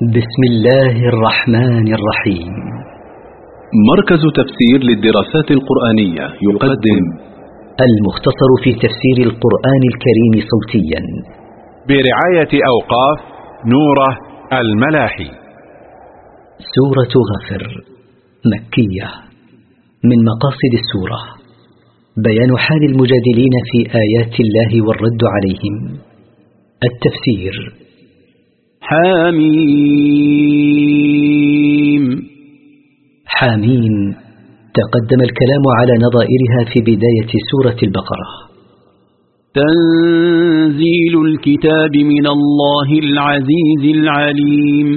بسم الله الرحمن الرحيم. مركز تفسير للدراسات القرآنية يقدم المختصر في تفسير القرآن الكريم صوتيا. برعاية أوقاف نورة الملاحي. سورة غفر مكية. من مقاصد السورة بيان حال المجادلين في آيات الله والرد عليهم. التفسير حميم. حامين تقدم الكلام على نظائرها في بداية سورة البقرة. تنزيل الكتاب من الله العزيز العليم.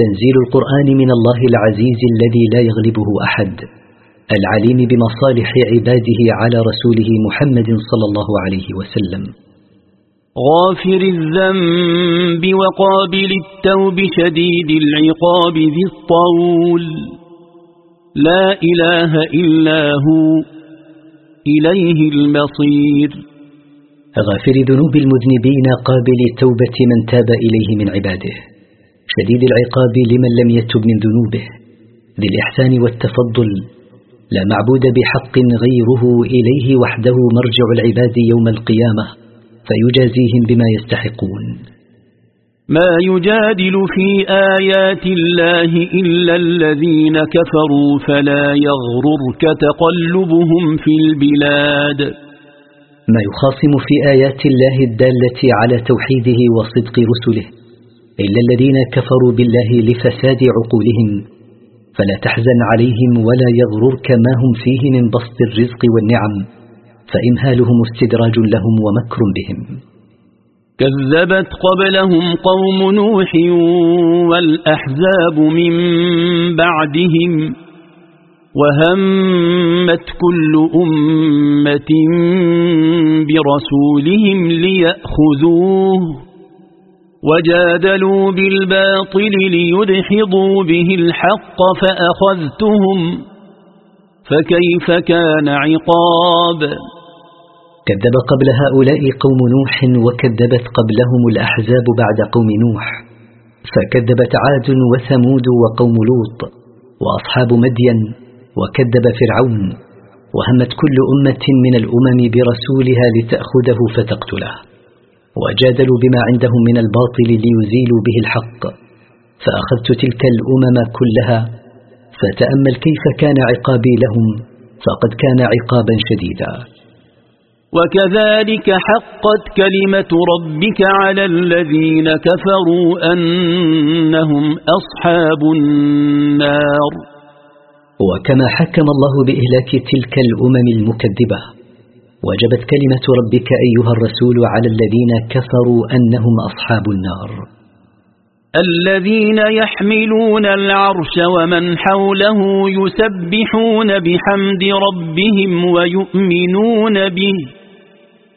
تنزيل القرآن من الله العزيز الذي لا يغلبه أحد. العليم بمصالح عباده على رسوله محمد صلى الله عليه وسلم. غافر الذنب وقابل التوب شديد العقاب ذي الطول. لا إله إلا هو إليه المصير. غافر ذنوب المذنبين قابل توبة من تاب إليه من عباده. شديد العقاب لمن لم يتب من ذنوبه. ذي الإحسان والتفضل. لا معبود بحق غيره إليه وحده مرجع العباد يوم القيامة. فيجازيهم بما يستحقون. ما يجادل في آيات الله إلا الذين كفروا فلا يغررك تقلبهم في البلاد. ما يخاصم في آيات الله الدالة على توحيده وصدق رسله إلا الذين كفروا بالله لفساد عقولهم فلا تحزن عليهم ولا يغررك ما هم فيه من بسط الرزق والنعم. فإمهالهم استدراج لهم ومكر بهم. كذبت قبلهم قوم نوح والأحزاب من بعدهم وهمت كل أمة برسولهم ليأخذوه وجادلوا بالباطل ليدحضوا به الحق فأخذتهم فكيف كان عقاب؟ كذب قبل هؤلاء قوم نوح وكذبت قبلهم الأحزاب بعد قوم نوح. فكذبت عاد وثمود وقوم لوط وأصحاب مدين وكذب فرعون وهمت كل أمة من الأمم برسولها لتأخذه فتقتله. وجادلوا بما عندهم من الباطل ليزيلوا به الحق. فأخذت تلك الأمم كلها فتأمل كيف كان عقابي لهم فقد كان عقابا شديدا. وكذلك حقت كلمة ربك على الذين كفروا أنهم أصحاب النار. وكما حكم الله بإهلاك تلك الأمم المكذبة وجبت كلمة ربك أيها الرسول على الذين كفروا أنهم أصحاب النار. الذين يحملون العرش ومن حوله يسبحون بحمد ربهم ويؤمنون به.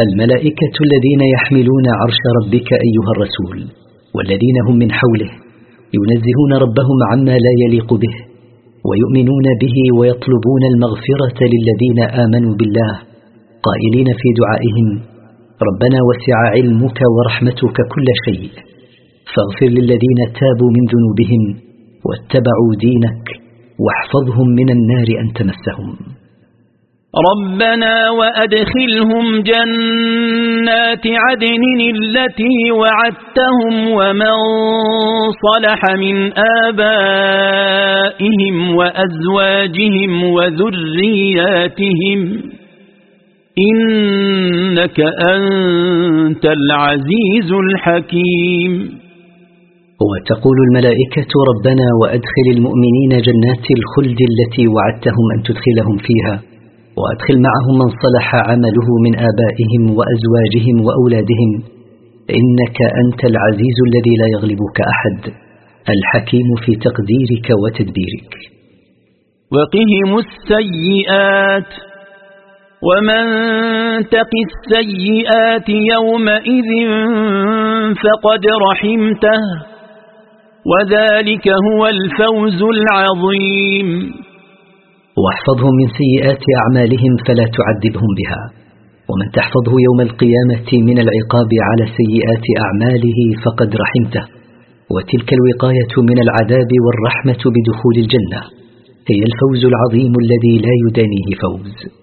الملائكة الذين يحملون عرش ربك أيها الرسول والذين هم من حوله ينزهون ربهم عما لا يليق به ويؤمنون به ويطلبون المغفرة للذين آمنوا بالله قائلين في دعائهم ربنا وسع علمك ورحمتك كل شيء فاغفر للذين تابوا من ذنوبهم واتبعوا دينك واحفظهم من النار أن تمسهم. ربنا وأدخلهم جنات عدن التي وعدتهم ومن صلح من آبائهم وأزواجهم وذرياتهم إنك أنت العزيز الحكيم وتقول الملائكة ربنا وأدخل المؤمنين جنات الخلد التي وعدتهم أن تدخلهم فيها. وأدخل معهم من صلح عمله من آبائهم وأزواجهم وأولادهم. إنك أنت العزيز الذي لا يغلبك أحد. الحكيم في تقديرك وتدبيرك. وقهم السيئات. ومن تق السيئات يومئذ فقد رحمته. وذلك هو الفوز العظيم. واحفظهم من سيئات أعمالهم فلا تعذبهم بها. ومن تحفظه يوم القيامة من العقاب على سيئات أعماله فقد رحمته. وتلك الوقاية من العذاب والرحمة بدخول الجنة. هي الفوز العظيم الذي لا يدانيه فوز.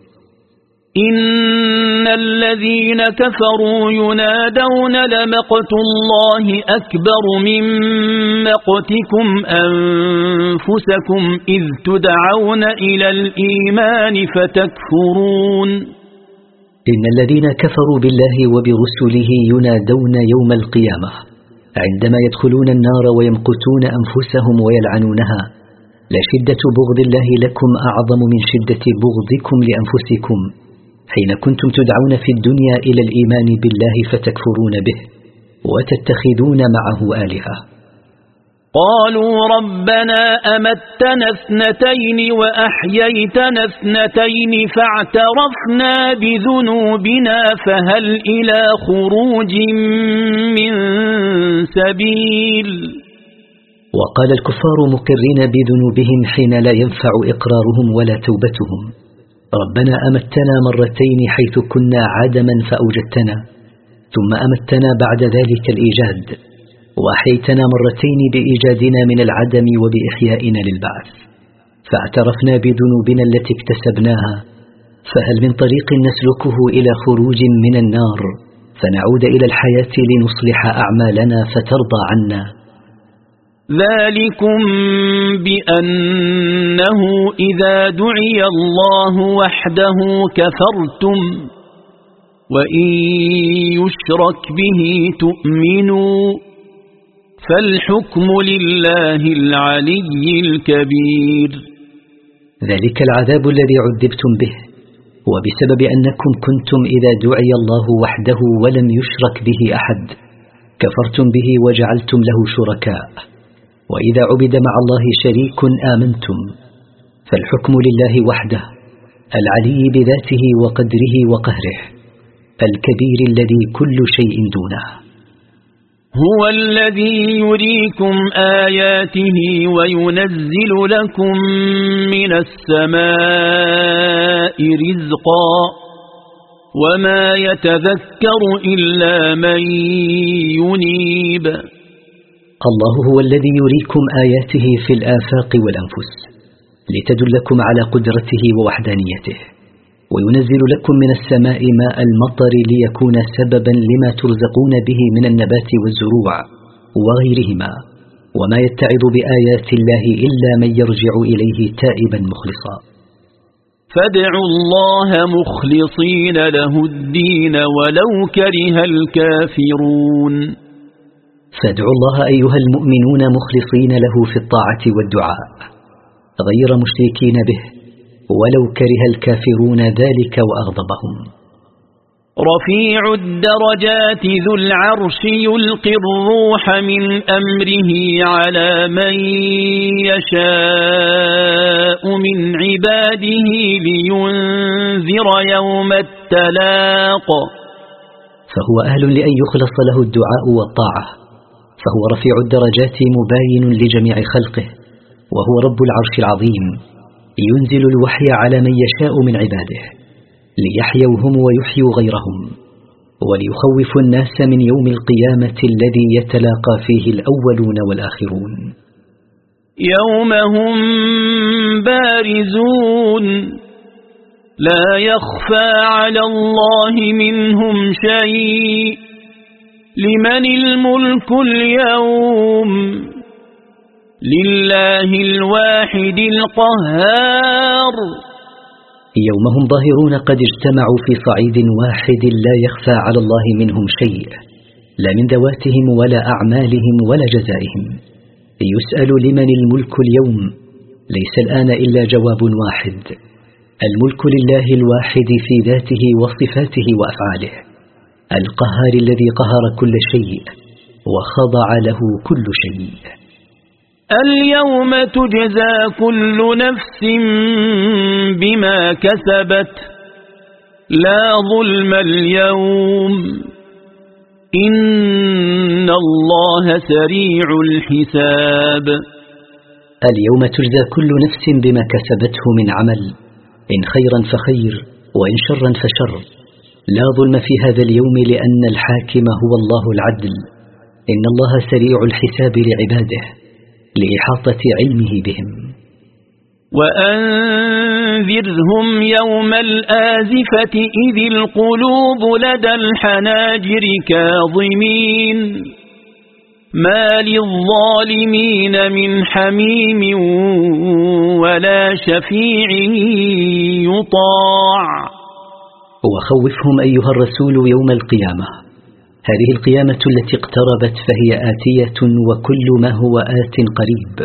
إن الذين كفروا ينادون لمقت الله أكبر من مقتكم أنفسكم إذ تدعون إلى الإيمان فتكفرون إن الذين كفروا بالله وبرسله ينادون يوم القيامة عندما يدخلون النار ويمقتون أنفسهم ويلعنونها. لشدة بغض الله لكم أعظم من شدة بغضكم لأنفسكم. حين كنتم تدعون في الدنيا إلى الإيمان بالله فتكفرون به وتتخذون معه آلهة. قالوا ربنا أمتنا اثنتين وأحييتنا اثنتين فاعترفنا بذنوبنا فهل إلى خروج من سبيل؟ وقال الكفار مقرين بذنوبهم حين لا ينفع إقرارهم ولا توبتهم. ربنا أمتنا مرتين حيث كنا عدما فأوجدتنا ثم أمتنا بعد ذلك الإيجاد وأحيتنا مرتين بإيجادنا من العدم وبإحيائنا للبعث. فاعترفنا بذنوبنا التي اكتسبناها فهل من طريق نسلكه إلى خروج من النار؟ فنعود إلى الحياة لنصلح أعمالنا فترضى عنا. ذلكم بأنه إذا دعي الله وحده كفرتم وإن يشرك به تؤمنوا فالحكم لله العلي الكبير. ذلك العذاب الذي عذبتم به وبسبب أنكم كنتم إذا دعي الله وحده ولم يشرك به أحد كفرتم به وجعلتم له شركاء. وإذا عبد مع الله شريك آمنتم فالحكم لله وحده العلي بذاته وقدره وقهره الكبير الذي كل شيء دونه. هو الذي يريكم آياته وينزل لكم من السماء رزقا وما يتذكر إلا من ينيب. الله هو الذي يريكم آياته في الآفاق والأنفس لتدلكم على قدرته ووحدانيته وينزل لكم من السماء ماء المطر ليكون سببا لما ترزقون به من النبات والزروع وغيرهما وما يتعظ بآيات الله إلا من يرجع إليه تائبا مخلصا. فادعوا الله مخلصين له الدين ولو كره الكافرون. فادعوا الله أيها المؤمنون مخلصين له في الطاعة والدعاء غير مشركين به ولو كره الكافرون ذلك وأغضبهم. رفيع الدرجات ذو العرش يلقي الروح من أمره على من يشاء من عباده لينذر يوم التلاق. فهو أهل لأن يخلص له الدعاء والطاعة. فهو رفيع الدرجات مباين لجميع خلقه وهو رب العرش العظيم ينزل الوحي على من يشاء من عباده ليحيوا هم ويحيوا غيرهم وليخوف الناس من يوم القيامة الذي يتلاقى فيه الأولون والآخرون. يوم هم بارزون لا يخفى على الله منهم شيء. لمن الملك اليوم لله الواحد القهار. يوم هم ظاهرون قد اجتمعوا في صعيد واحد لا يخفى على الله منهم شيء لا من ذواتهم ولا أعمالهم ولا جزائهم. يسأل لمن الملك اليوم ليس الآن إلا جواب واحد الملك لله الواحد في ذاته وصفاته وأفعاله. القهار الذي قهر كل شيء وخضع له كل شيء. اليوم تجزى كل نفس بما كسبت. لا ظلم اليوم. إن الله سريع الحساب. اليوم تجزى كل نفس بما كسبته من عمل إن خيرا فخير وإن شرا فشر. لا ظلم في هذا اليوم لأن الحاكم هو الله العدل. إن الله سريع الحساب لعباده لإحاطة علمه بهم. وأنذرهم يوم الآزفة إذ القلوب لدى الحناجر كاظمين. ما للظالمين من حميم ولا شفيع يطاع. وخوفهم أيها الرسول يوم القيامة. هذه القيامة التي اقتربت فهي آتية وكل ما هو آت قريب.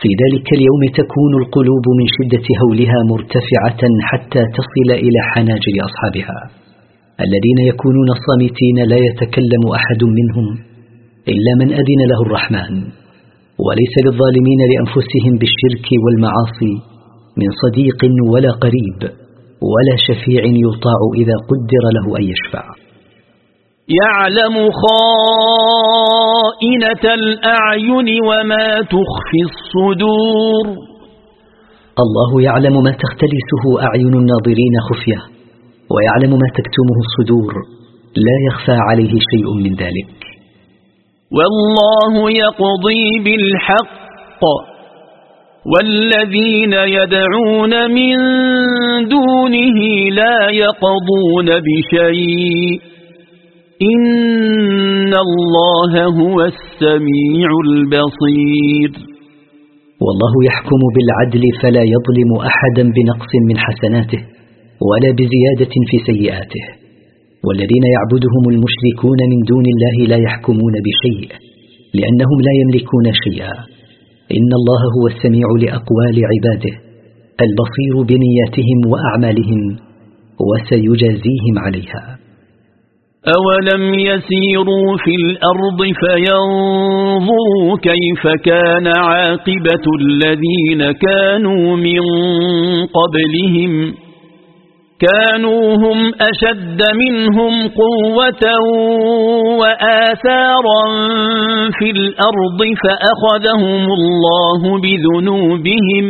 في ذلك اليوم تكون القلوب من شدة هولها مرتفعة حتى تصل إلى حناجر أصحابها. الذين يكونون صامتين لا يتكلم أحد منهم إلا من أذن له الرحمن. وليس للظالمين لأنفسهم بالشرك والمعاصي من صديق ولا قريب. ولا شفيع يطاع إذا قدر له أن يشفع. يعلم خائنة الأعين وما تخفي الصدور. الله يعلم ما تختلسه أعين الناظرين خفية ويعلم ما تكتمه الصدور لا يخفى عليه شيء من ذلك. والله يقضي بالحق. والذين يدعون من دونه لا يقضون بشيء. إن الله هو السميع البصير. والله يحكم بالعدل فلا يظلم أحدا بنقص من حسناته ولا بزيادة في سيئاته. والذين يعبدهم المشركون من دون الله لا يحكمون بشيء لأنهم لا يملكون شيئا. إن الله هو السميع لأقوال عباده البصير بنياتهم وأعمالهم وسيجازيهم عليها. أولم يسيروا في الأرض فينظروا كيف كان عاقبة الذين كانوا من قبلهم؟ كانوا هم أشد منهم قوة وآثارا في الأرض فأخذهم الله بذنوبهم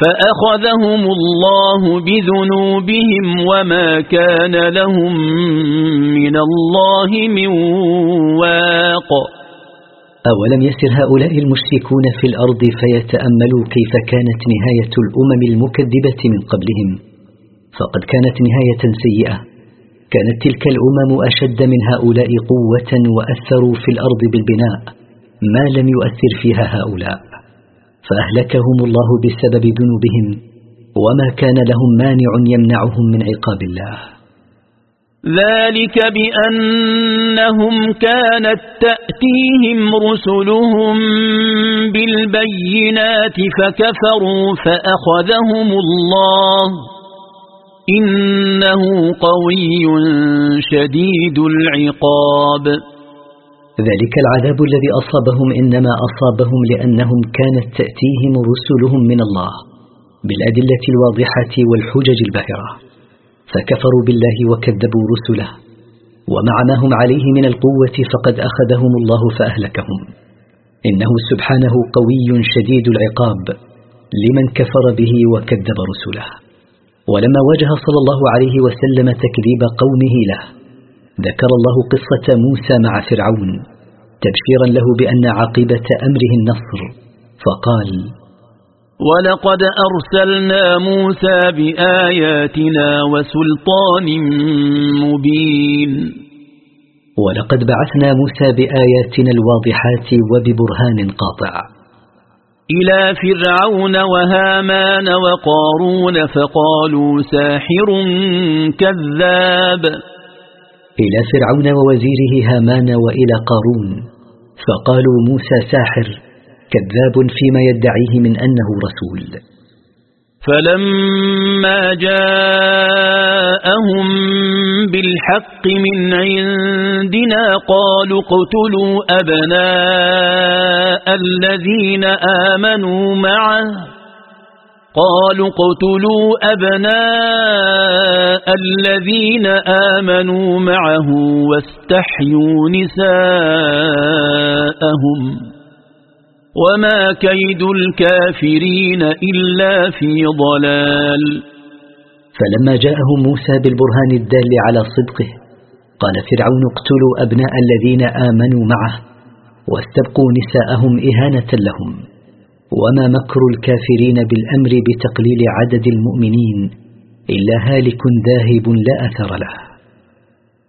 فأخذهم الله بذنوبهم وما كان لهم من الله من واق. أولم يسر هؤلاء المشركون في الأرض فيتأملوا كيف كانت نهاية الأمم المكذبة من قبلهم؟ فقد كانت نهاية سيئة. كانت تلك الأمم أشد من هؤلاء قوة وأثروا في الأرض بالبناء. ما لم يؤثر فيها هؤلاء. فأهلكهم الله بسبب ذنوبهم وما كان لهم مانع يمنعهم من عقاب الله. ذلك بأنهم كانت تأتيهم رسلهم بالبينات فكفروا فأخذهم الله. إنه قوي شديد العقاب. ذلك العذاب الذي أصابهم إنما أصابهم لأنهم كانت تأتيهم رسلهم من الله بالأدلة الواضحة والحجج الباهرة. فكفروا بالله وكذبوا رسله. ومع ما هم عليه من القوة فقد أخذهم الله فأهلكهم. إنه سبحانه قوي شديد العقاب لمن كفر به وكذب رسله. ولما واجه صلى الله عليه وسلم تكذيب قومه له ذكر الله قصة موسى مع فرعون تبشيرا له بأن عاقبة أمره النصر فقال ولقد أرسلنا موسى بآياتنا وسلطان مبين. ولقد بعثنا موسى بآياتنا الواضحات وببرهان قاطع. إلى فرعون وهامان وقارون فقالوا ساحر كذاب. إلى فرعون ووزيره هامان وإلى قارون فقالوا موسى ساحر كذاب فيما يدعيه من أنه رسول. فلما جاءهم بالحق من عندنا قالوا اقتلوا أبناء الذين آمنوا معه قالوا اقتلوا أبناء الذين آمنوا معه واستحيوا نساءهم وما كيد الكافرين إلا في ضلال. فلما جاءهم موسى بالبرهان الدال على صدقه قال فرعون اقتلوا أبناء الذين آمنوا معه واستبقوا نساءهم إهانة لهم. وما مكر الكافرين بالأمر بتقليل عدد المؤمنين إلا هالك ذاهب لا أثر له.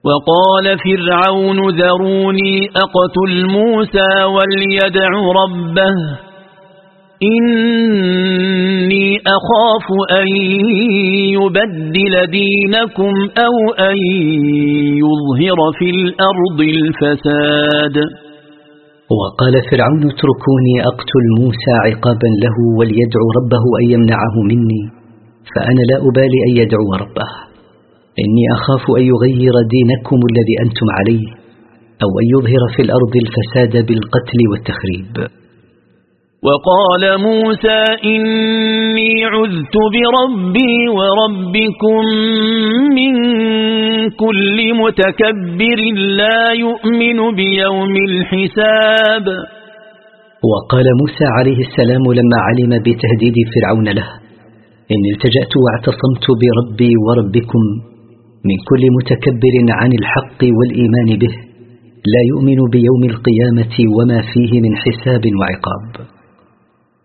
وقال فرعون ذروني أقتل موسى وليدع ربه. إني أخاف أن يبدل دينكم أو أن يظهر في الأرض الفساد. وقال فرعون اتركوني أقتل موسى عقابا له وليدعو ربه أن يمنعه مني فأنا لا أبالي أن يدعو ربه. إني أخاف أن يغير دينكم الذي أنتم عليه أو أن يظهر في الأرض الفساد بالقتل والتخريب. وقال موسى إني عذت بربي وربكم من كل متكبر لا يؤمن بيوم الحساب. وقال موسى عليه السلام لما علم بتهديد فرعون له إني التجأت واعتصمت بربي وربكم من كل متكبر عن الحق والإيمان به لا يؤمن بيوم القيامة وما فيه من حساب وعقاب.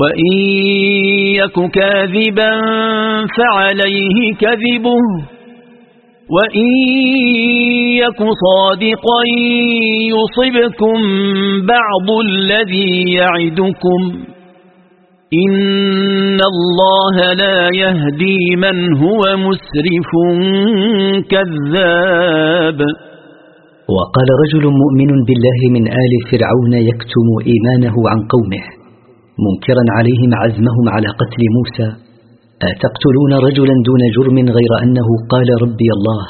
وإن يك كاذبا فعليه كذبه وإن يك صادقا يصبكم بعض الذي يعدكم إن الله لا يهدي من هو مسرف كذاب. وقال رجل مؤمن بالله من آل فرعون يكتم إيمانه عن قومه. منكرا عليهم عزمهم على قتل موسى. أتقتلون رجلا دون جرم غير أنه قال ربي الله؟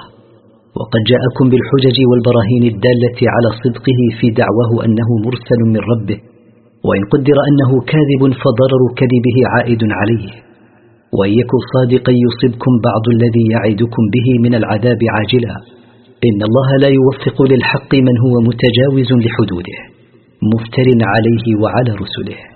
وقد جاءكم بالحجج والبراهين الدالة على صدقه في دعواه أنه مرسل من ربه. وإن قدر أنه كاذب فضرر كذبه عائد عليه. وإن يكن صادقا يصبكم بعض الذي يعدكم به من العذاب عاجلا. إن الله لا يوفق للحق من هو متجاوز لحدوده. مفتر عليه وعلى رسله.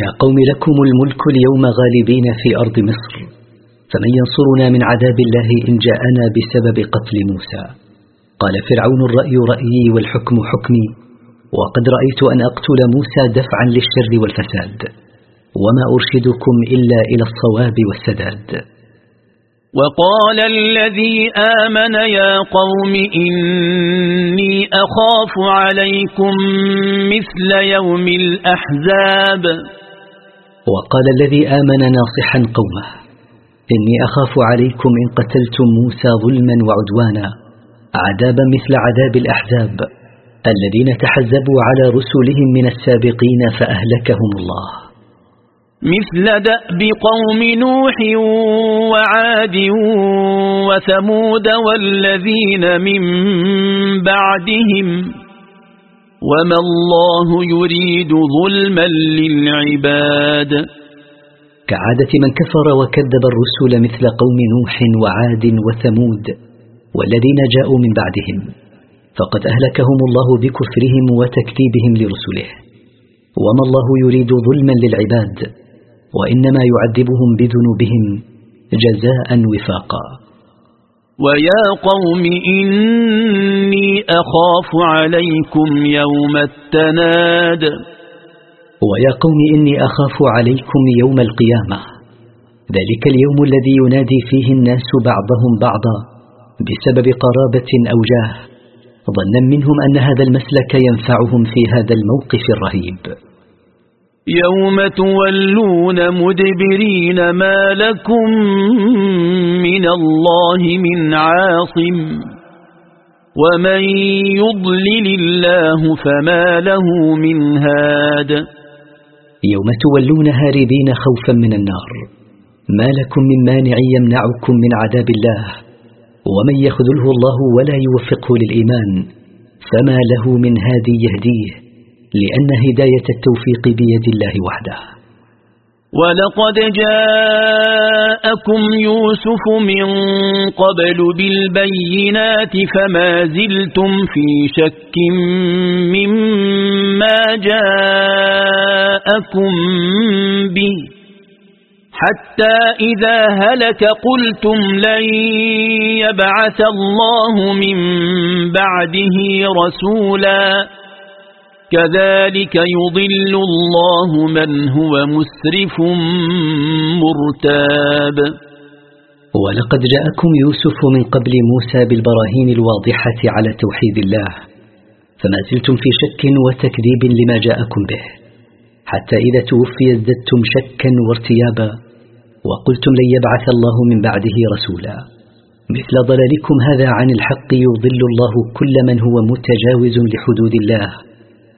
يا قوم لكم الملك اليوم غالبين في أرض مصر فمن ينصرنا من عذاب الله إن جاءنا بسبب قتل موسى؟ قال فرعون الرأي رأيي والحكم حكمي وقد رأيت أن أقتل موسى دفعا للشر والفساد وما أرشدكم إلا إلى الصواب والسداد. وقال الذي آمن يا قوم إني أخاف عليكم مثل يوم الأحزاب. وقال الذي آمن ناصحا قومه إني أخاف عليكم إن قتلتم موسى ظلما وعدوانا عذابا مثل عذاب الأحزاب الذين تحزبوا على رسلهم من السابقين فأهلكهم الله. مثل دأب قوم نوح وعاد وثمود والذين من بعدهم وما الله يريد ظلما للعباد. كعادة من كفر وكذب الرسل مثل قوم نوح وعاد وثمود والذين جاءوا من بعدهم فقد أهلكهم الله بكفرهم وتكذيبهم لرسله. وما الله يريد ظلما للعباد وإنما يعذبهم بذنوبهم جزاء وفاقا. ويا قوم إني أخاف عليكم يوم التناد. ويا قوم إني أخاف عليكم يوم القيامة. ذلك اليوم الذي ينادي فيه الناس بعضهم بعضا بسبب قرابة أو جاه. ظنا منهم أن هذا المسلك ينفعهم في هذا الموقف الرهيب. يوم تولون مدبرين ما لكم من الله من عاصم ومن يضلل الله فما له من هاد يوم تولون هاربين خوفا من النار. ما لكم من مانع يمنعكم من عذاب الله. ومن يخذله الله ولا يوفقه للإيمان فما له من هادي يهديه. لأن هداية التوفيق بيد الله وحده. ولقد جاءكم يوسف من قبل بالبينات فما زلتم في شك مما جاءكم به. حتى إذا هلك قلتم لن يبعث الله من بعده رسولاً. كذلك يضل الله من هو مسرف مرتاب. ولقد جاءكم يوسف من قبل موسى بالبراهين الواضحة على توحيد الله فما زلتم في شك وتكذيب لما جاءكم به حتى إذا توفي ازددتم شكا وارتيابا وقلتم لن يبعث الله من بعده رسولا. مثل ضلالكم هذا عن الحق يضل الله كل من هو متجاوز لحدود الله.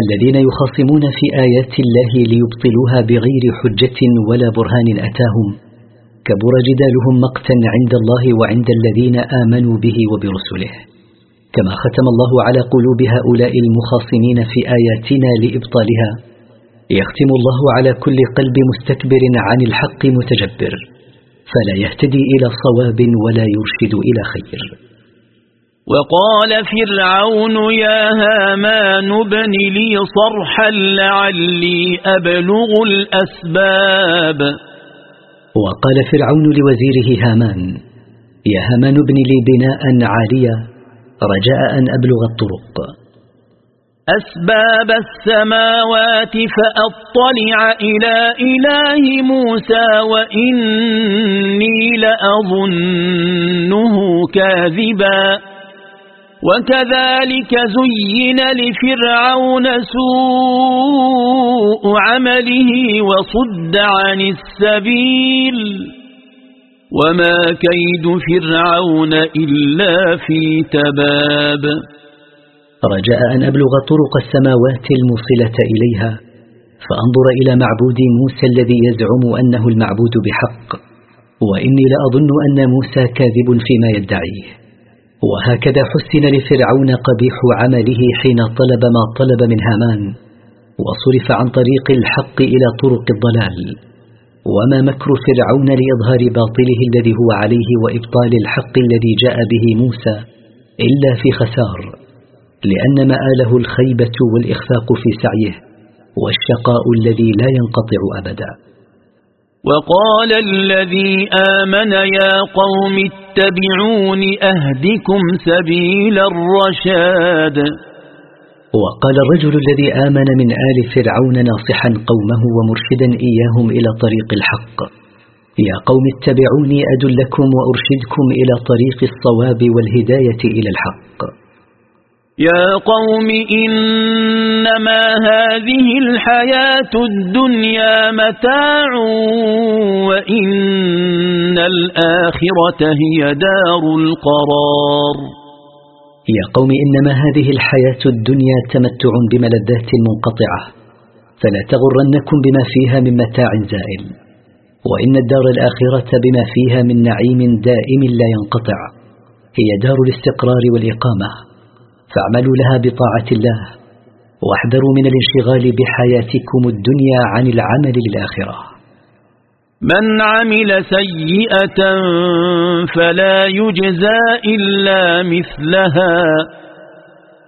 الذين يخاصمون في آيات الله ليبطلوها بغير حجة ولا برهان أتاهم. كبر جدالهم مقتا عند الله وعند الذين آمنوا به وبرسله. كما ختم الله على قلوب هؤلاء المخاصمين في آياتنا لإبطالها. يختم الله على كل قلب مستكبر عن الحق متجبر. فلا يهتدي إلى صواب ولا يرشد إلى خير. وقال فرعون يا هامان ابن لي صرحا لعلي أبلغ الأسباب. وقال فرعون لوزيره هامان يا هامان ابن لي بناء عاليا رجاء أن أبلغ الطرق. أسباب السماوات فأطلع إلى إله موسى وإني لأظنه كاذباً. وكذلك زين لفرعون سوء عمله وصد عن السبيل وما كيد فرعون إلا في تباب. رجاء أن أبلغ طرق السماوات الموصلة إليها فأنظر إلى معبود موسى الذي يزعم أنه المعبود بحق وإني لأظن أن موسى كاذب فيما يدعيه. وهكذا حسن لفرعون قبيح عمله حين طلب ما طلب من هامان وصرف عن طريق الحق إلى طرق الضلال. وما مكر فرعون لإظهار باطله الذي هو عليه وإبطال الحق الذي جاء به موسى إلا في خسار لأن مآله الخيبة والإخفاق في سعيه والشقاء الذي لا ينقطع أبداً. وقال الذي آمن يا قوم اتبعون أهدكم سبيل الرشاد. وقال الرجل الذي آمن من آل فرعون ناصحا قومه ومرشدا إياهم إلى طريق الحق. يا قوم اتبعوني أدلكم وأرشدكم إلى طريق الصواب والهداية إلى الحق. يا قوم إنما هذه الحياة الدنيا متاع وإن الآخرة هي دار القرار. يا قوم إنما هذه الحياة الدنيا تمتع بملذات منقطعة فلا تغرنكم بما فيها من متاع زائل وإن الدار الآخرة بما فيها من نعيم دائم لا ينقطع هي دار الاستقرار والإقامة. فاعملوا لها بطاعة الله واحذروا من الانشغال بحياتكم الدنيا عن العمل للآخرة. من عمل سيئة فلا يجزى إلا مثلها.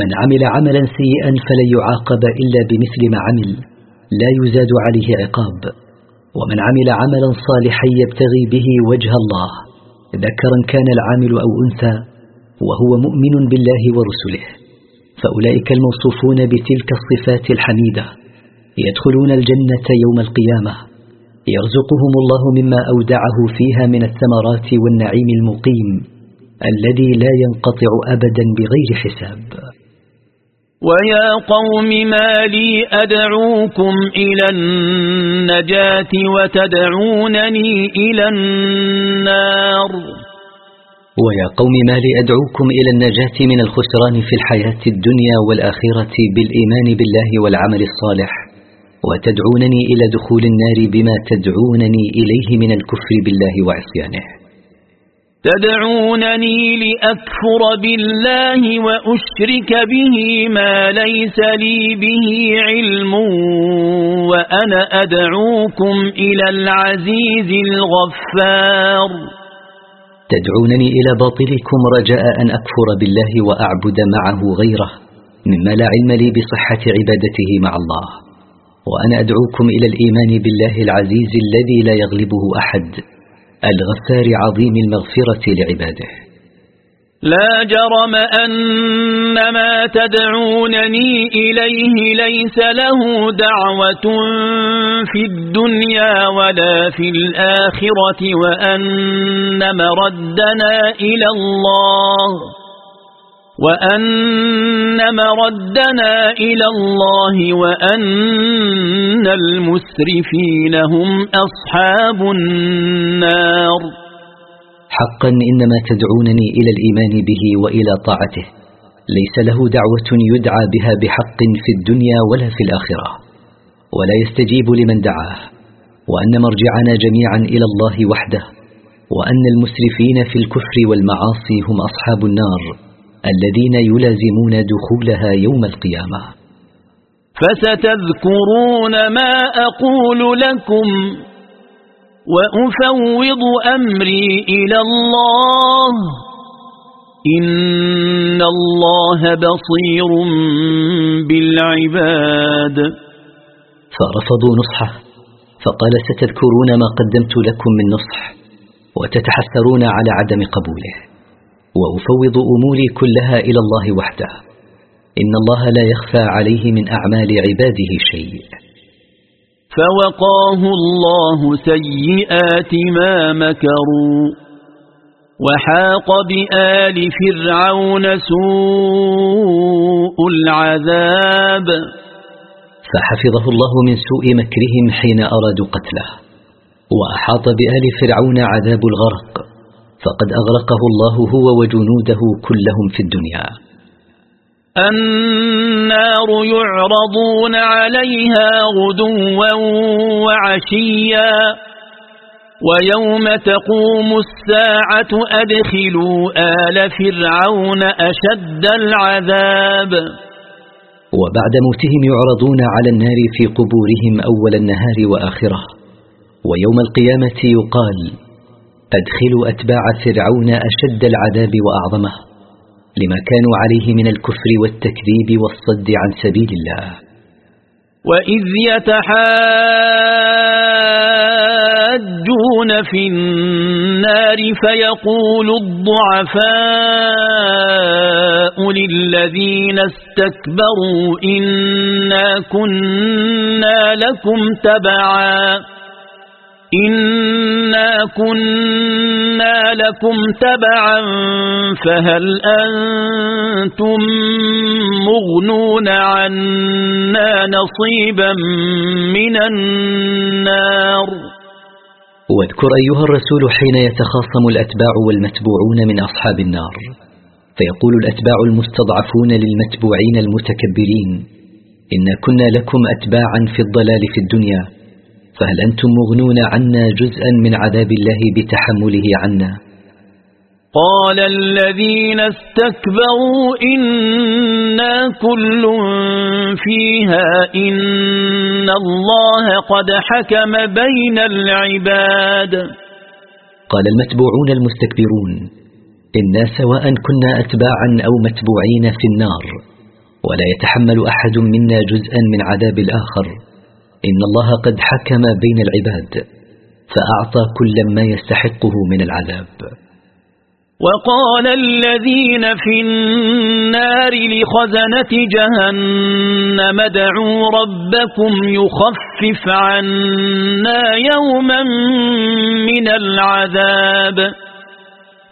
من عمل عملا سيئا فلن يعاقب إلا بمثل ما عمل لا يزاد عليه عقاب. ومن عمل عملا صالحا يبتغي به وجه الله. ذكرا كان العامل أو أنثى وهو مؤمن بالله ورسله. فأولئك الموصوفون بتلك الصفات الحميدة. يدخلون الجنة يوم القيامة. يرزقهم الله مما أودعه فيها من الثمرات والنعيم المقيم الذي لا ينقطع أبدا بغير حساب. ويا قوم ما لي أدعوكم إلى النجاة وتدعونني إلى النار. ويا قوم ما لي أدعوكم إلى النجاة من الخسران في الحياة الدنيا والآخرة بالإيمان بالله والعمل الصالح وتدعونني إلى دخول النار بما تدعونني إليه من الكفر بالله وعصيانه. تدعونني لأكفر بالله وأشرك به ما ليس لي به علم وأنا أدعوكم إلى العزيز الغفار. تدعونني إلى باطلكم رجاء أن أكفر بالله وأعبد معه غيره مما لا علم لي بصحة عبادته مع الله. وأنا أدعوكم إلى الإيمان بالله العزيز الذي لا يغلبه أحد. الغفار عظيم المغفرة لعباده. لا جرم أن ما تدعونني إليه ليس له دعوة في الدنيا ولا في الآخرة وأن مردنا إلى الله. وأن مردنا إلى الله وأن المسرفين هم أصحاب النار. حقا إنما تدعونني إلى الإيمان به وإلى طاعته. ليس له دعوة يدعى بها بحق في الدنيا ولا في الآخرة. ولا يستجيب لمن دعاه. وأن مرجعنا جميعا إلى الله وحده. وأن المسرفين في الكفر والمعاصي هم أصحاب النار. الذين يلازمون دخولها يوم القيامة. فستذكرون ما أقول لكم وأفوض أمري إلى الله. إن الله بصير بالعباد. فرفضوا نصحه فقال ستذكرون ما قدمت لكم من نصح وتتحسرون على عدم قبوله. وأفوض أموري كلها إلى الله وحده. إن الله لا يخفى عليه من أعمال عباده شيء. فوقاه الله سيئات ما مكروا وحاق بآل فرعون سوء العذاب. فحفظه الله من سوء مكرهم حين أرادوا قتله وأحاط بآل فرعون عذاب الغرق. فقد أغرقه الله هو وجنوده كلهم في الدنيا. النار يعرضون عليها غدوا وعشيا ويوم تقوم الساعة أدخلوا آل فرعون أشد العذاب. وبعد موتهم يعرضون على النار في قبورهم أول النهار وآخره. ويوم القيامة يقال أدخلوا أتباع فرعون أشد العذاب وأعظمه لما كانوا عليه من الكفر والتكذيب والصد عن سبيل الله. وإذ يتحاجون في النار فيقول الضعفاء للذين استكبروا إنا كنا لكم تبعاً. إنا كنا لكم تبعا فهل أنتم مغنون عنا نصيبا من النار واذكر أيها الرسول حين يتخاصم الأتباع والمتبوعون من أصحاب النار فيقول الأتباع المستضعفون للمتبوعين المتكبرين إن كنا لكم أتباعا في الضلال في الدنيا فهل أنتم مغنون عنا جزءا من عذاب الله بتحمله عنا؟ قال الذين استكبروا إنا كل فيها إن الله قد حكم بين العباد. قال المتبوعون المستكبرون إنا سواء كنا أتباعا أو متبوعين في النار ولا يتحمل أحد منا جزءا من عذاب الآخر. إن الله قد حكم بين العباد فأعطى كل ما يستحقه من العذاب. وقال الذين في النار لخزنة جهنم دعوا ربكم يخفف عنا يوما من العذاب.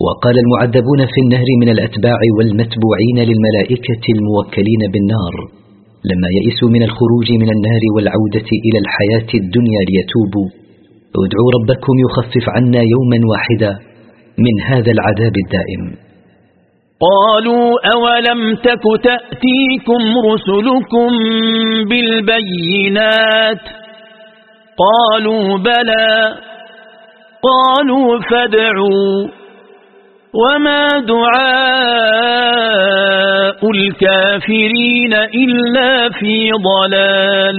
وقال المعذبون في النهر من الأتباع والمتبوعين للملائكة الموكلين بالنار لما يئسوا من الخروج من النار والعودة إلى الحياة الدنيا ليتوبوا. ادعوا ربكم يخفف عنا يوما واحدا من هذا العذاب الدائم. قالوا أولم تك تأتيكم رسلكم بالبينات؟ قالوا بلى. قالوا فادعوا. وما دعاء الكافرين إلا في ضلال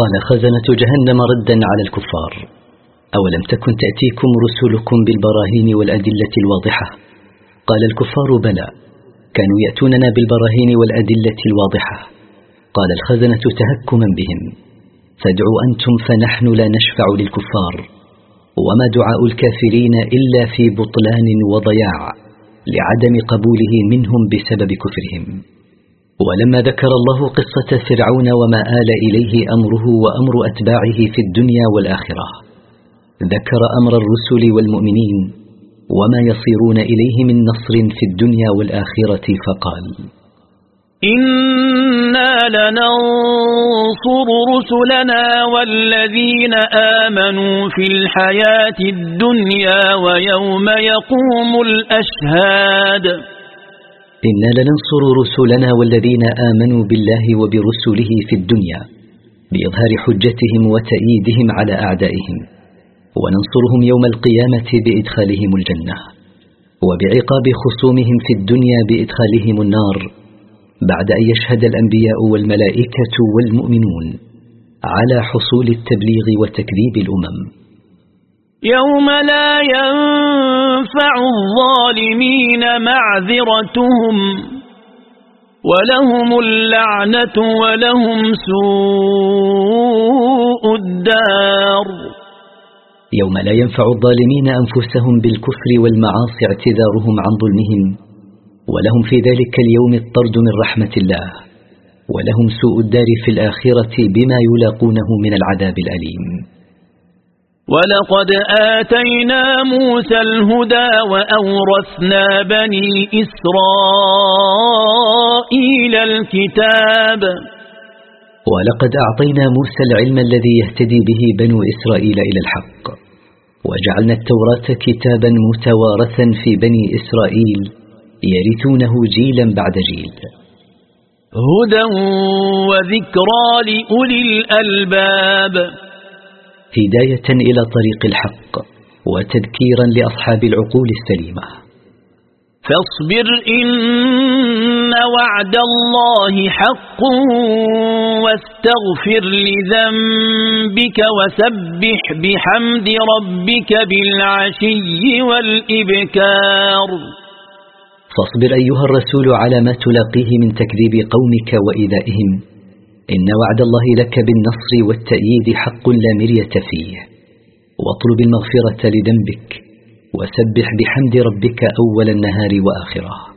قال خزنة جهنم ردا على الكفار أولم تكن تأتيكم رسلكم بالبراهين والأدلة الواضحة قال الكفار بلى كانوا يأتوننا بالبراهين والأدلة الواضحة قال الخزنة تهكما بهم فادعوا أنتم فنحن لا نشفع للكفار وما دعاء الكافرين إلا في بطلان وضياع لعدم قبوله منهم بسبب كفرهم. ولما ذكر الله قصة فرعون وما آل إليه أمره وأمر أتباعه في الدنيا والآخرة ذكر أمر الرسل والمؤمنين وما يصيرون إليه من نصر في الدنيا والآخرة فقال إنا لننصر رسلنا والذين آمنوا في الحياة الدنيا ويوم يقوم الأشهاد إنا لننصر رسلنا والذين آمنوا بالله وبرسله في الدنيا بإظهار حجتهم وتأييدهم على أعدائهم وننصرهم يوم القيامة بإدخالهم الجنة وبعقاب خصومهم في الدنيا بإدخالهم النار بعد أن يشهد الأنبياء والملائكة والمؤمنون على حصول التبليغ وتكذيب الأمم. يوم لا ينفع الظالمين معذرتهم ولهم اللعنة ولهم سوء الدار. يوم لا ينفع الظالمين أنفسهم بالكفر والمعاصي اعتذارهم عن ظلمهم ولهم في ذلك اليوم الطرد من رحمة الله ولهم سوء الدار في الآخرة بما يلاقونه من العذاب الأليم. ولقد آتينا موسى الهدى وأورثنا بني إسرائيل الكتاب. ولقد أعطينا موسى العلم الذي يهتدي به بنو إسرائيل إلى الحق وجعلنا التوراة كتابا متوارثا في بني إسرائيل. يرثونه جيلا بعد جيل. هدى وذكرى لأولي الألباب. هداية إلى طريق الحق وتذكيرا لأصحاب العقول السليمة. فاصبر إن وعد الله حق واستغفر لذنبك وسبح بحمد ربك بالعشي والإبكار. فاصبر أيها الرسول على ما تلاقيه من تكذيب قومك وإيذائهم. إن وعد الله لك بالنصر والتأييد حق لا مرية فيه. واطلب المغفرة لذنبك وسبح بحمد ربك أول النهار وآخره.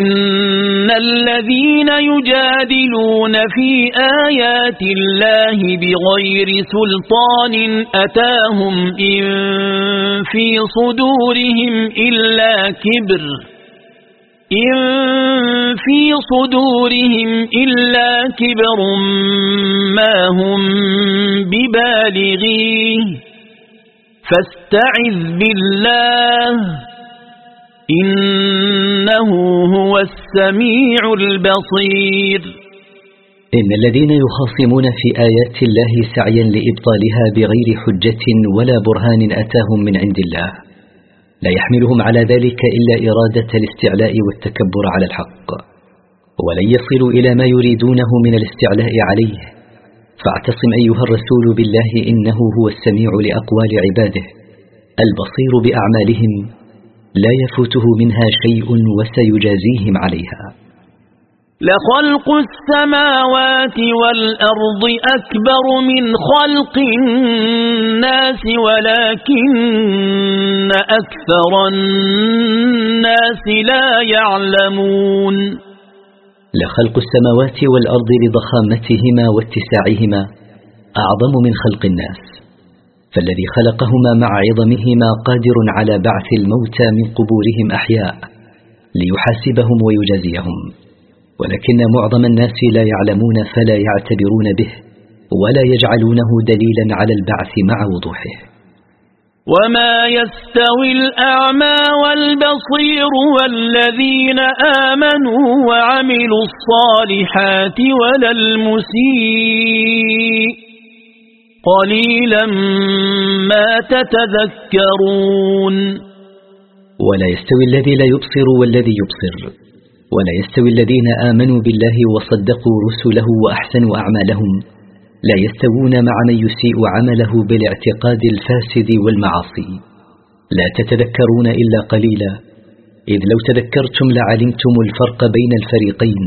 إن الذين يجادلون في آيات الله بغير سلطان أتاهم إن في صدورهم إلا كبر. إن في صدورهم إلا كبر ما هم ببالغيه فاستعذ بالله إنه هو السميع البصير إن الذين يخاصمون في آيات الله سعيا لإبطالها بغير حجة ولا برهان أتاهم من عند الله لا يحملهم على ذلك إلا إرادة الاستعلاء والتكبر على الحق ولن يصلوا إلى ما يريدونه من الاستعلاء عليه. فاعتصم أيها الرسول بالله إنه هو السميع لأقوال عباده البصير بأعمالهم لا يفوته منها شيء وسيجازيهم عليها. لخلق السماوات والأرض أكبر من خلق الناس ولكن أكثر الناس لا يعلمون. لخلق السماوات والأرض لضخامتهما واتساعهما أعظم من خلق الناس. فالذي خلقهما مع عظمهما قادر على بعث الموتى من قبورهم أحياء ليحاسبهم ويجازيهم. ولكن معظم الناس لا يعلمون فلا يعتبرون به ولا يجعلونه دليلا على البعث مع وضوحه. وما يستوي الأعمى والبصير والذين آمنوا وعملوا الصالحات ولا المسيء. قليلا ما تتذكرون. ولا يستوي الذي لا يبصر والذي يبصر. ولا يستوي الذين آمنوا بالله وصدقوا رسله وأحسنوا أعمالهم. لا يستوون مع من يسيء عمله بالاعتقاد الفاسد والمعاصي. لا تتذكرون إلا قليلا. إذ لو تذكرتم لعلمتم الفرق بين الفريقين.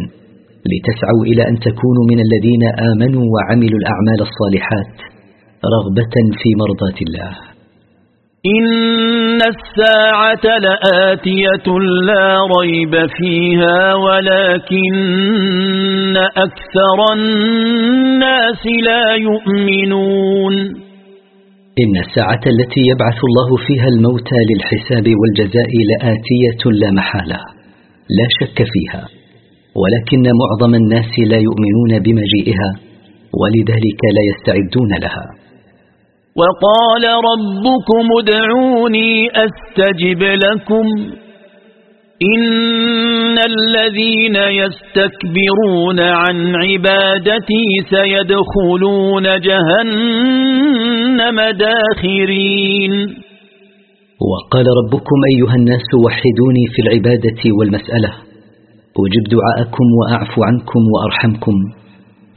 لتسعوا إلى أن تكونوا من الذين آمنوا وعملوا الأعمال الصالحات رغبة في مرضات الله. إن الساعة لآتية لا ريب فيها ولكن أكثر الناس لا يؤمنون إن الساعة التي يبعث الله فيها الموتى للحساب والجزاء لآتية لا محالة لا شك فيها ولكن معظم الناس لا يؤمنون بمجيئها ولذلك لا يستعدون لها. وقال ربكم ادعوني أستجب لكم. إن الذين يستكبرون عن عبادتي سيدخلون جهنم داخرين. وقال ربكم أيها الناس وحدوني في العبادة والمسألة. أجب دعاءكم وأعفو عنكم وأرحمكم.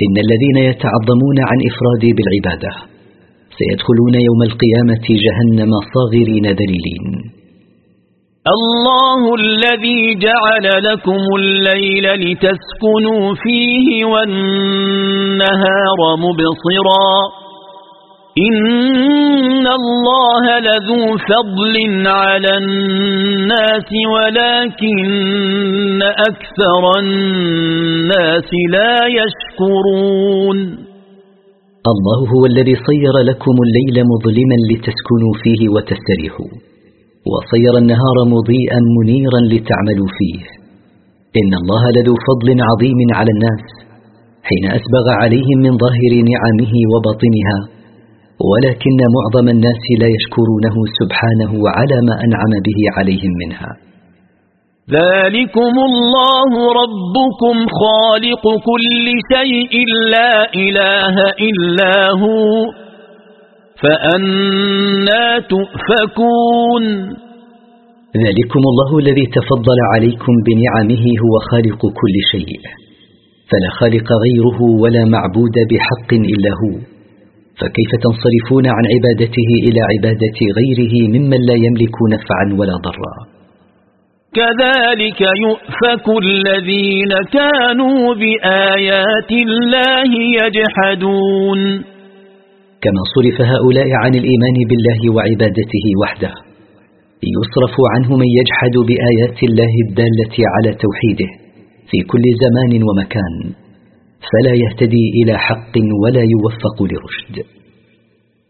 إن الذين يتعظمون عن إفرادي بالعبادة. سيدخلون يوم القيامة جهنم صاغرين ذليلين. الله الذي جعل لكم الليل لتسكنوا فيه والنهار مبصرا. إن الله لذو فضل على الناس ولكن أكثر الناس لا يشكرون. الله هو الذي صير لكم الليل مظلما لتسكنوا فيه وتستريحوا وصير النهار مضيئا منيرا لتعملوا فيه. إن الله لذو فضل عظيم على الناس حين أسبغ عليهم من ظاهر نعمه وباطنها ولكن معظم الناس لا يشكرونه سبحانه على ما أنعم به عليهم منها. ذلكم الله ربكم خالق كل شيء لا إله إلا هو فأنا تؤفكون. ذلكم الله الذي تفضل عليكم بنعمه هو خالق كل شيء فلا خالق غيره ولا معبود بحق إلا هو. فكيف تنصرفون عن عبادته إلى عبادة غيره ممن لا يملك نفعا ولا ضرا؟ كذلك يؤفك الذين كانوا بآيات الله يجحدون. كما صرف هؤلاء عن الإيمان بالله وعبادته وحده يصرف عنه من يجحد بآيات الله الدالة على توحيده في كل زمان ومكان فلا يهتدي إلى حق ولا يوفق لرشد.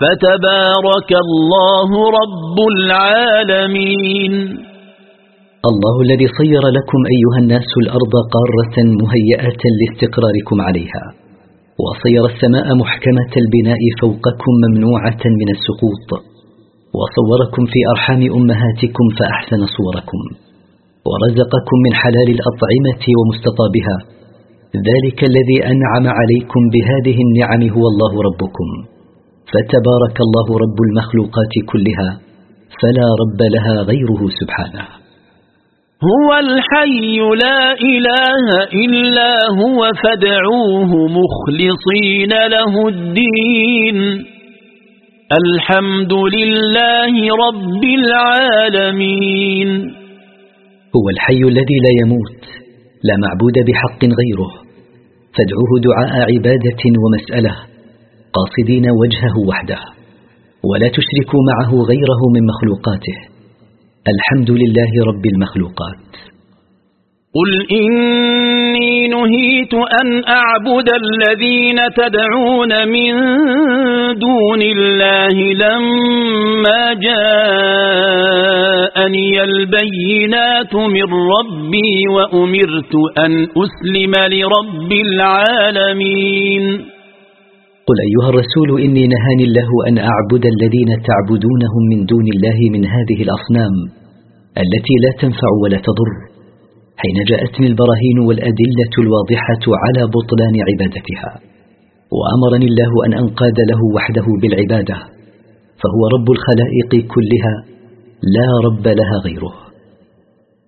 فتبارك الله رب العالمين. الله الذي صير لكم أيها الناس الأرض قارة مهيئة لاستقراركم عليها وصير السماء محكمة البناء فوقكم ممنوعة من السقوط وصوركم في أرحام أمهاتكم فأحسن صوركم ورزقكم من حلال الأطعمة ومستطابها ذلك الذي أنعم عليكم بهذه النعم هو الله ربكم. فتبارك الله رب المخلوقات كلها فلا رب لها غيره سبحانه. هو الحي لا إله إلا هو فادعوه مخلصين له الدين. الحمد لله رب العالمين. هو الحي الذي لا يموت لا معبود بحق غيره. فادعوه دعاء عبادة ومسألة. قاصدين وجهه وحده ولا تشركوا معه غيره من مخلوقاته. الحمد لله رب المخلوقات. قل إني نهيت أن أعبد الذين تدعون من دون الله لما جاءني البينات من ربي وأمرت أن أسلم لرب العالمين. قل أيها الرسول إني نهاني الله أن أعبد الذين تعبدونهم من دون الله من هذه الأصنام التي لا تنفع ولا تضر حين جاءتني البراهين والأدلة الواضحة على بطلان عبادتها وأمرني الله أن أنقاد له وحده بالعبادة فهو رب الخلائق كلها لا رب لها غيره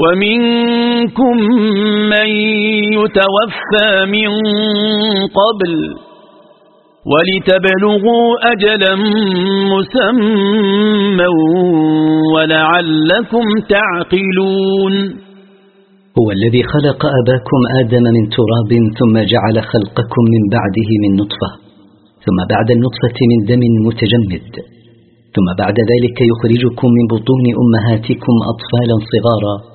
ومنكم من يتوفى من قبل ولتبلغوا أجلا مسمى ولعلكم تعقلون هو الذي خلق أباكم آدم من تراب ثم جعل خلقكم من بعده من نطفة ثم بعد النطفة من دم متجمد ثم بعد ذلك يخرجكم من بطون أمهاتكم أطفالا صغارا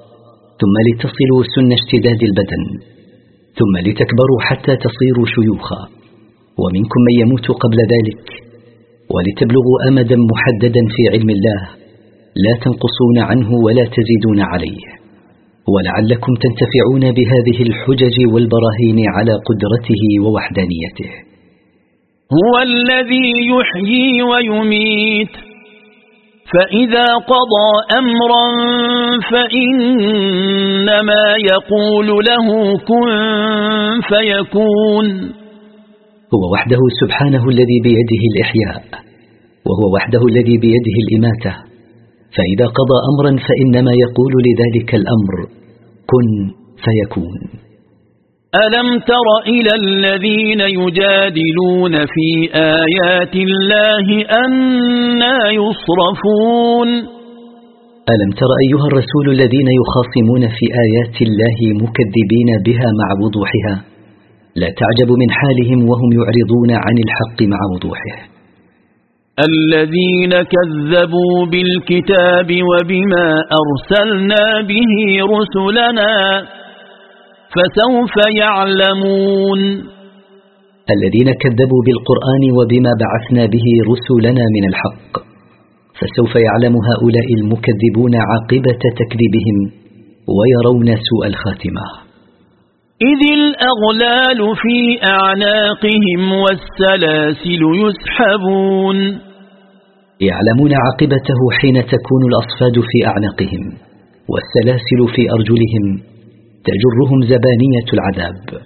ثم لتصلوا سن اشتداد البدن ثم لتكبروا حتى تصيروا شيوخا. ومنكم من يموت قبل ذلك ولتبلغوا أمدا محددا في علم الله لا تنقصون عنه ولا تزيدون عليه. ولعلكم تنتفعون بهذه الحجج والبراهين على قدرته ووحدانيته. هو الذي يحيي ويميت. فإذا قضى أمرا فإنما يقول له كن فيكون. هو وحده سبحانه الذي بيده الإحياء وهو وحده الذي بيده الإماتة. فإذا قضى أمرا فإنما يقول لذلك الأمر كن فيكون. ألم تر إلى الذين يجادلون في آيات الله أنا يصرفون؟ ألم تر أيها الرسول الذين يخاصمون في آيات الله مكذبين بها مع وضوحها؟ لا تعجب من حالهم وهم يعرضون عن الحق مع وضوحه. الذين كذبوا بالكتاب وبما أرسلنا به رسلنا فسوف يعلمون. الذين كذبوا بالقرآن وبما بعثنا به رسلنا من الحق فسوف يعلم هؤلاء المكذبون عاقبة تكذيبهم ويرون سوء الخاتمة. إذ الأغلال في أعناقهم والسلاسل يسحبون. يعلمون عاقبته حين تكون الأصفاد في أعناقهم والسلاسل في أرجلهم تجرهم زبانية العذاب.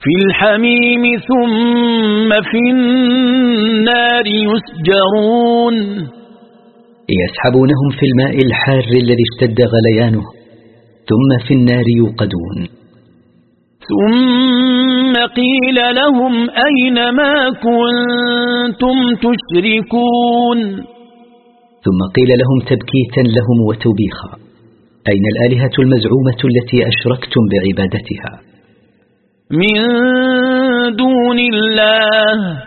في الحميم ثم في النار يسجرون. يسحبونهم في الماء الحار الذي اشتد غليانه ثم في النار يوقدون. ثم قيل لهم أين ما كنتم تشركون؟ ثم قيل لهم تبكيتا لهم وتوبيخا. أين الآلهة المزعومة التي أشركتم بعبادتها؟ من دون الله.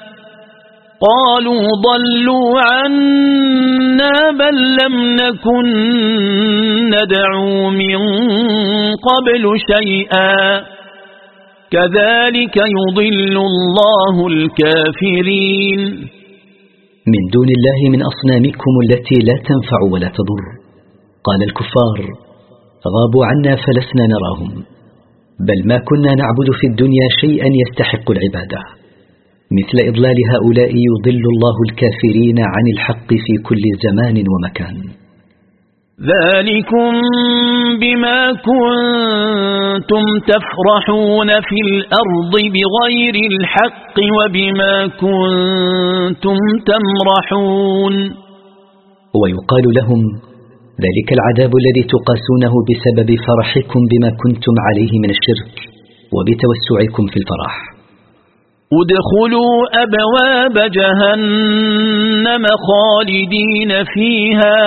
قالوا ضلوا عنا بل لم نكن ندعو من قبل شيئا. كذلك يضل الله الكافرين. من دون الله من أصنامكم التي لا تنفع ولا تضر. قال الكفار غابوا عنا فلسنا نراهم بل ما كنا نعبد في الدنيا شيئا يستحق العبادة. مثل إضلال هؤلاء يضل الله الكافرين عن الحق في كل زمان ومكان. ذلكم بما كنتم تفرحون في الأرض بغير الحق وبما كنتم تمرحون. ويقال لهم ذلك العذاب الذي تقاسونه بسبب فرحكم بما كنتم عليه من الشرك وبتوسعكم في الفرح. ادخلوا أبواب جهنم خالدين فيها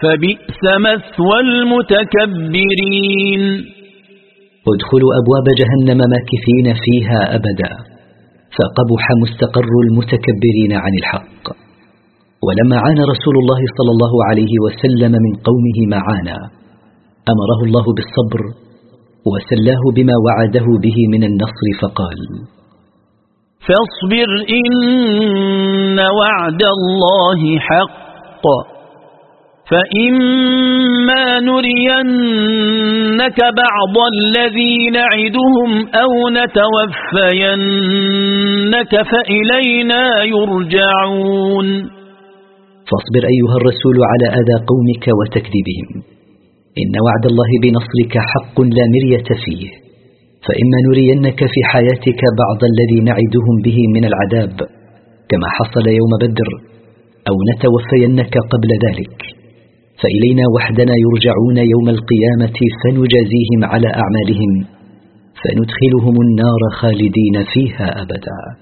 فبئس مثوى المتكبرين. ادخلوا أبواب جهنم ماكثين فيها أبدا فقبح مستقر المتكبرين عن الحق. ولما عانى رسول الله صلى الله عليه وسلم من قومه ما عانى أمره الله بالصبر وسلاه بما وعده به من النصر فقال فاصبر إن وعد الله حق فإما نرينك بعض الذي نعدهم أو نتوفينك فإلينا يرجعون. فاصبر أيها الرسول على أذى قومك وتكذيبهم. إن وعد الله بنصرك حق لا مرية فيه. فإما نرينك في حياتك بعض الذي نعدهم به من العذاب كما حصل يوم بدر أو نتوفينك قبل ذلك. فإلينا وحدنا يرجعون يوم القيامة فنجازيهم على أعمالهم فندخلهم النار خالدين فيها أبداً.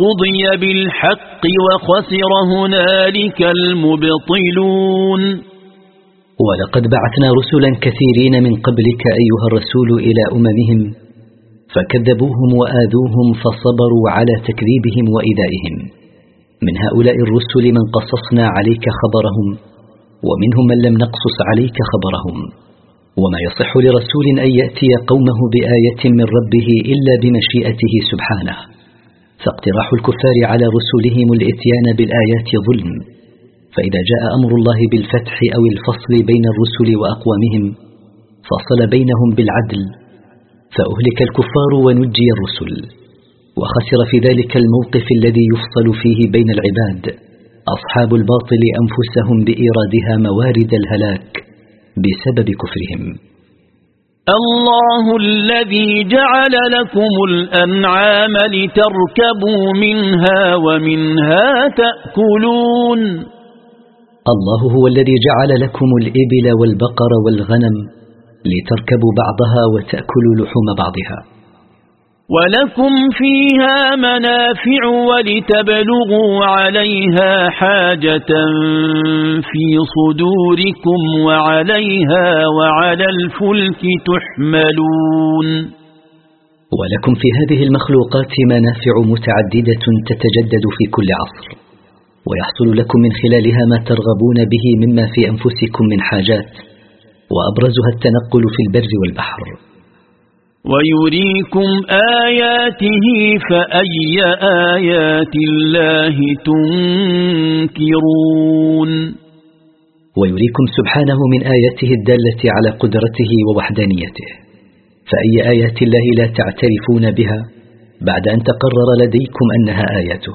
قضي بالحق وخسر هنالك المبطلون. ولقد بعثنا رسلا كثيرين من قبلك أيها الرسول إلى أممهم فكذبوهم وآذوهم فصبروا على تكذيبهم وإذائهم من هؤلاء الرسل من قصصنا عليك خبرهم ومنهم من لم نقصص عليك خبرهم. وما يصح لرسول أن يأتي قومه بآية من ربه إلا بمشيئته سبحانه. فاقتراح الكفار على رسلهم الإتيان بالآيات ظلم. فإذا جاء أمر الله بالفتح أو الفصل بين الرسل وأقوامهم فصل بينهم بالعدل فأهلك الكفار ونجي الرسل. وخسر في ذلك الموقف الذي يفصل فيه بين العباد. أصحاب الباطل أنفسهم بإيرادها موارد الهلاك بسبب كفرهم. الله الذي جعل لكم الأنعام لتركبوا منها ومنها تأكلون. الله هو الذي جعل لكم الإبل والبقر والغنم لتركبوا بعضها وتأكلوا لحوم بعضها. ولكم فيها منافع ولتبلغوا عليها حاجة في صدوركم وعليها وعلى الفلك تحملون ولكم في هذه المخلوقات منافع متعددة تتجدد في كل عصر. ويحصل لكم من خلالها ما ترغبون به مما في أنفسكم من حاجات وأبرزها التنقل في البر والبحر. ويريكم آياته فأي آيات الله تنكرون ويريكم سبحانه من آياته الدالة على قدرته ووحدانيته فأي آيات الله لا تعترفون بها بعد أن تقرر لديكم أنها آياته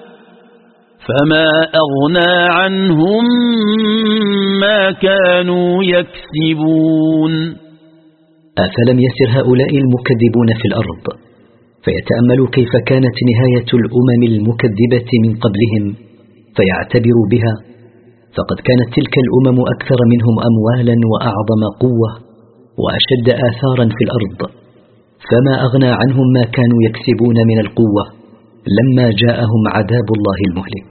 فما أغنى عنهم ما كانوا يكسبون أفلم يسر هؤلاء المكذبون في الأرض؟ فيتأملوا كيف كانت نهاية الأمم المكذبة من قبلهم فيعتبروا بها. فقد كانت تلك الأمم أكثر منهم أموالا وأعظم قوة وأشد آثارا في الأرض. فما أغنى عنهم ما كانوا يكسبون من القوة لما جاءهم عذاب الله المهلك.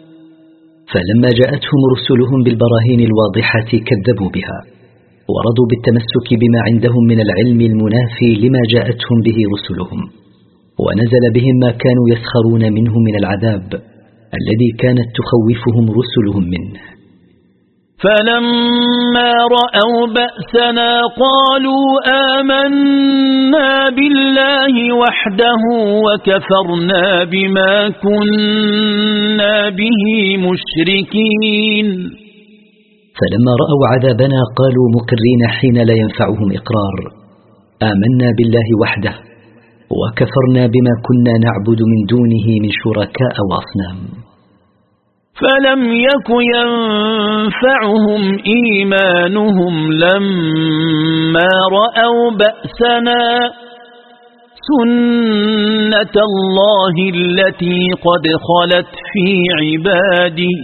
فلما جاءتهم رسلهم بالبراهين الواضحة كذبوا بها ورضوا بالتمسك بما عندهم من العلم المنافي لما جاءتهم به رسلهم ونزل بهم ما كانوا يسخرون منه من العذاب الذي كانت تخوفهم رسلهم منه. فلما رأوا بأسنا قالوا آمنا بالله وحده وكفرنا بما كنا به مشركين. فلما رأوا عذابنا قالوا مقرين حين لا ينفعهم إقرار. آمنا بالله وحده وكفرنا بما كنا نعبد من دونه من شركاء وأصنام. فلم يك ينفعهم إيمانهم لما رأوا بأسنا سنة الله التي قد خلت في عباده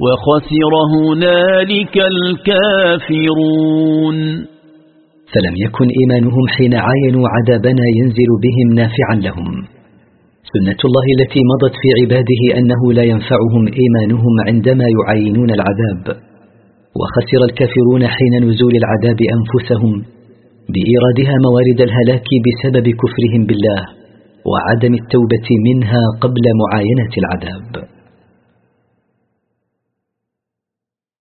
وخسر هنالك الكافرون. فلم يكن إيمانهم حين عاينوا عذابنا ينزل بهم نافعا لهم. سنة الله التي مضت في عباده أنه لا ينفعهم إيمانهم عندما يعاينون العذاب وخسر الكافرون حين نزول العذاب أنفسهم بإيرادها موارد الهلاك بسبب كفرهم بالله وعدم التوبة منها قبل معاينة العذاب.